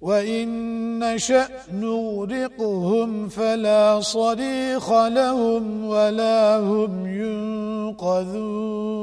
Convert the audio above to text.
وَإِن نَّشَأْ نُغْرِقْهُمْ فَلَا صَرِيخَ لَهُمْ وَلَا هُمْ يُنقَذُونَ